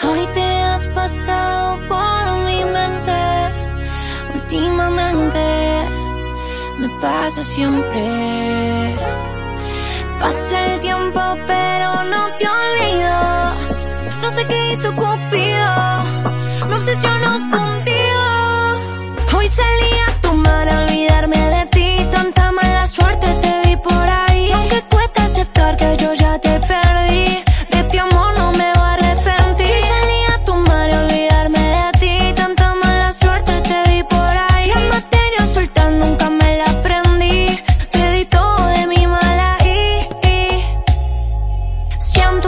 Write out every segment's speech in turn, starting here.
Hoy te has pasado por mi mente, últimamente me pasa siempre. Pasa el tiempo pero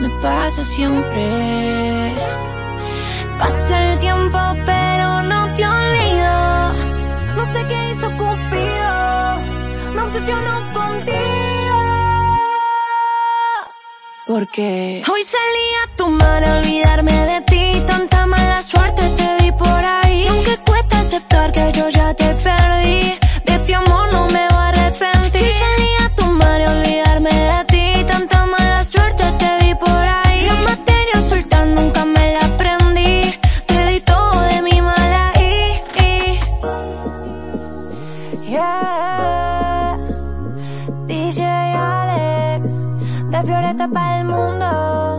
me pasa siempre. Pasa el tiempo pero no te olvido. No sé qué hizo Cupido, me obsesionó contigo. Porque hoy salí a tomar a olvidarme de ti, tanta Floreta para el mundo.